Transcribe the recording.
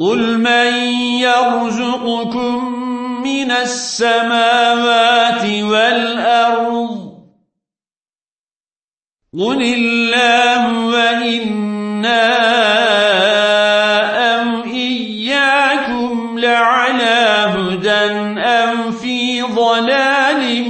قل من يرزقكم من السماوات والأرض قل الله وإنا أم إياكم لعلى هدى أم في ضلال